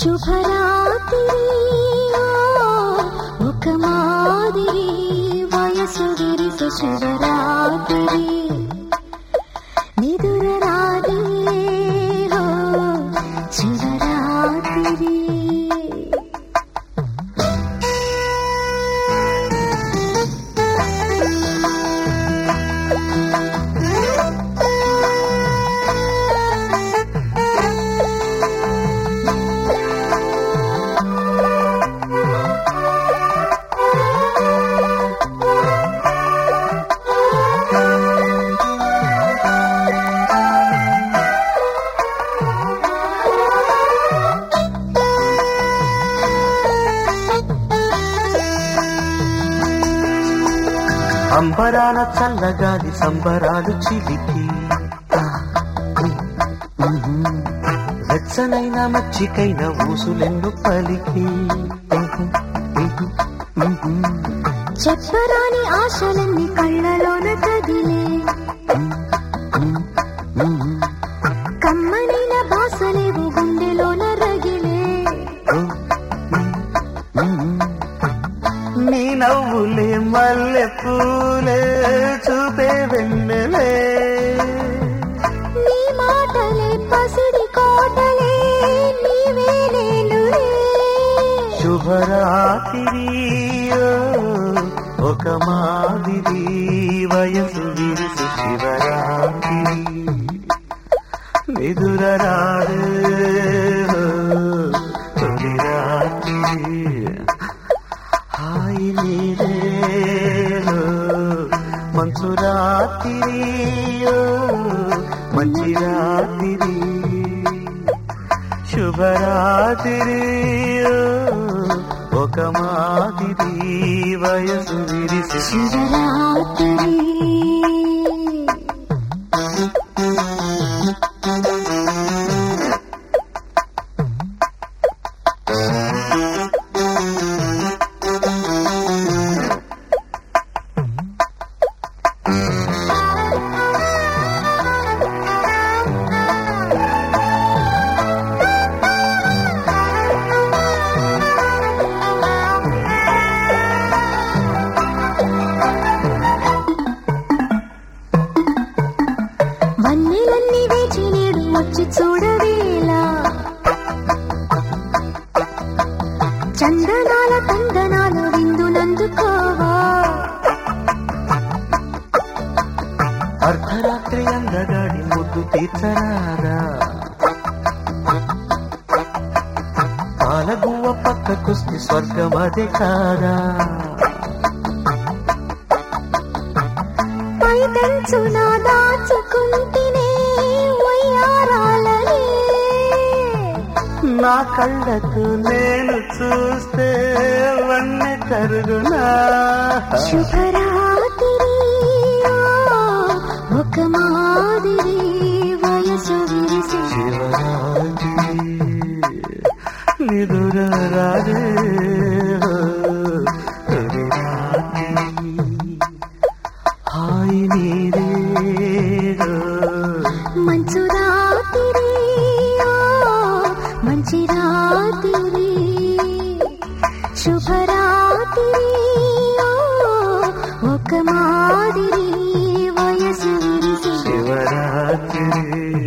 శుభరాత్రి ఒక మాదిరి వయసు విరిసే శుభరాత్రి అంబరాల చల్లగాలి సంబరాలు చిలికి. వెచ్చనైన మచ్చికైన ఊసులెన్ను పలికి. చెప్పరాని ఆశలన్నీ కళ్ళలోన కదిలే శుభరాత్రి ఒక మాదిరి వయసు విరుసు శివరాత్రి. నిదుర రాడు తొలి రాత్రి. హాయి నీరే మంచు రాత్రి ఓ, మంచి రాత్రి. శుభరాత్రి ఓ, వయసు విరిసి శివరాత్రి వన్నెలన్నీ వేచి నేడు వచ్చి చూడవేలా చందనాల తందనాలు విందునందుకోవా అర్ధరాత్రి అందగాడి ముద్దు తీర్చరాదా పాలగువ్వ పక్కకొస్తే స్వర్గం అదే కాదా దాచుకుంటేనే నా కళ్ళకు నేను చూస్తే వన్నె కరుగునా? శుభరాత్రి ఒక మాదిరి వయసు విరిసి. శివరాత్రి హాయి నీరే शुभराति मुखमादि वयसू शिवरात्र